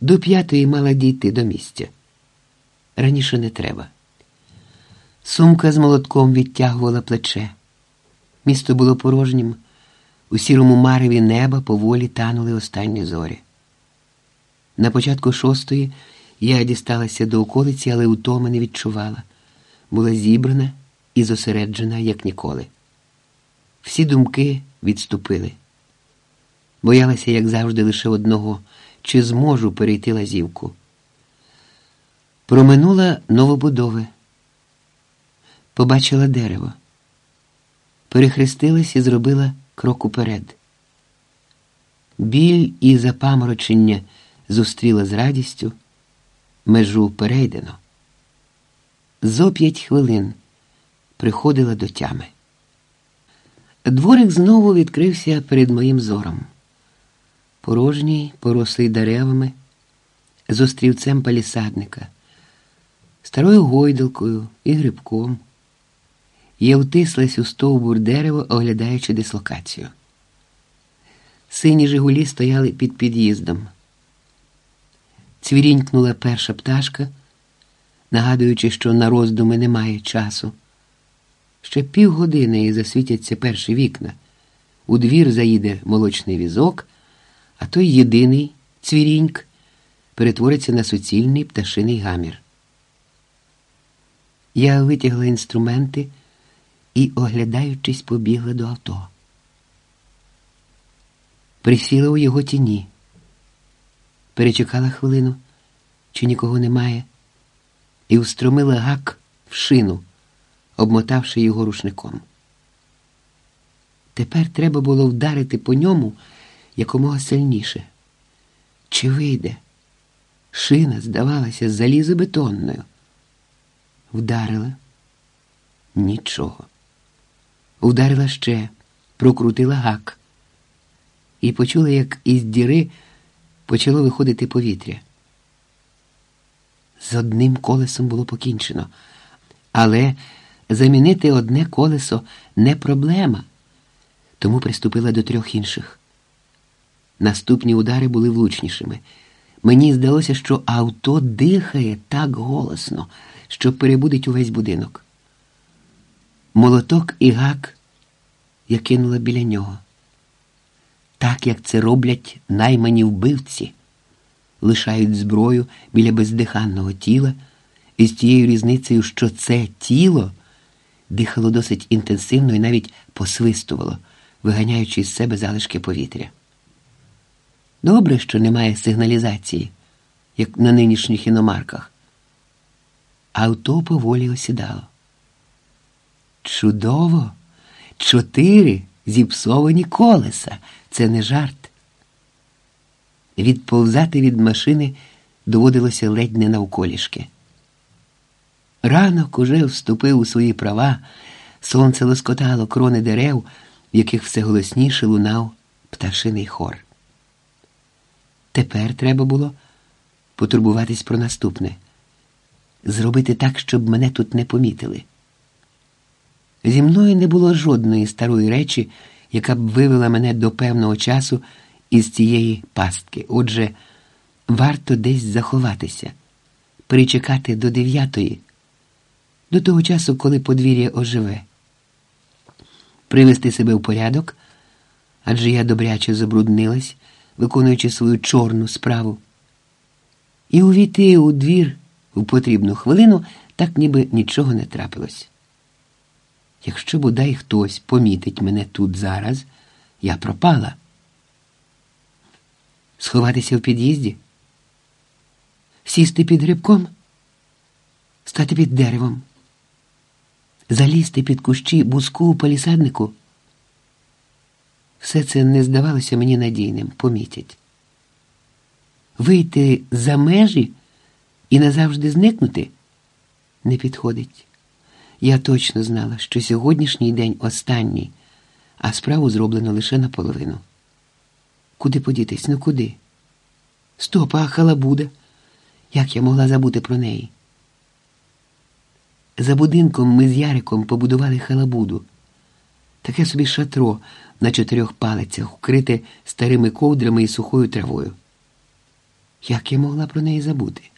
До п'ятої мала дійти до місця. Раніше не треба. Сумка з молотком відтягувала плече. Місто було порожнім, у сірому мареві неба поволі танули останні зорі. На початку шостої я дісталася до околиці, але утоми не відчувала. Була зібрана і зосереджена, як ніколи. Всі думки відступили. Боялася, як завжди, лише одного, чи зможу перейти лазівку. Проминула новобудови, побачила дерево, перехрестилась і зробила крок уперед. Біль і запаморочення зустріла з радістю, межу перейдено. Зо п'ять хвилин приходила до тями. Дворик знову відкрився перед моїм зором. Порожній, порослий деревами, з острівцем палісадника, старою гойдалкою і грибком. Я втислась у стовбур дерева, оглядаючи дислокацію. Сині Жигулі стояли під під'їздом. Цвірінькнула перша пташка, нагадуючи, що на роздуми немає часу. Ще півгодини і засвітяться перші вікна. У двір заїде молочний візок, а той єдиний цвіріньк перетвориться на суцільний пташиний гамір. Я витягла інструменти і, оглядаючись, побігла до авто. Присіла у його тіні, перечекала хвилину, чи нікого немає, і устромила гак в шину обмотавши його рушником. Тепер треба було вдарити по ньому якомога сильніше. Чи вийде? Шина здавалася залізобетонною. Вдарила нічого. Вдарила ще, прокрутила гак і почула, як із діри почало виходити повітря. З одним колесом було покінчено, але замінити одне колесо не проблема, тому приступила до трьох інших. Наступні удари були влучнішими. Мені здалося, що авто дихає так голосно, що перебудить увесь будинок. Молоток і гак я кинула біля нього. Так як це роблять наймані вбивці, лишають зброю біля бездиханного тіла, і з тією різницею, що це тіло дихало досить інтенсивно і навіть посвистувало, виганяючи з себе залишки повітря. Добре, що немає сигналізації, як на нинішніх іномарках. Авто поволі осідало. Чудово! Чотири зіпсовані колеса. Це не жарт. Відповзати від машини доводилося ледь не навколішки. Ранок уже вступив у свої права, сонце лоскотало крони дерев, в яких все голосніше лунав пташиний хор. Тепер треба було потурбуватись про наступне зробити так, щоб мене тут не помітили. Зі мною не було жодної старої речі, яка б вивела мене до певного часу із цієї пастки. Отже, варто десь заховатися, перечекати до дев'ятої до того часу, коли подвір'я оживе, привести себе в порядок, адже я добряче забруднилась, виконуючи свою чорну справу, і увійти у двір у потрібну хвилину, так ніби нічого не трапилось. Якщо бодай хтось помітить мене тут зараз, я пропала. Сховатися в під'їзді, сісти під грибком, стати під деревом залізти під кущі буску у палісаднику. Все це не здавалося мені надійним, помітять. Вийти за межі і назавжди зникнути не підходить. Я точно знала, що сьогоднішній день останній, а справу зроблено лише наполовину. Куди подітись? Ну куди? Стоп, а халабуда. Як я могла забути про неї? За будинком ми з Яриком побудували халабуду, таке собі шатро на чотирьох палицях, укрите старими ковдрами і сухою травою. Як я могла про неї забути?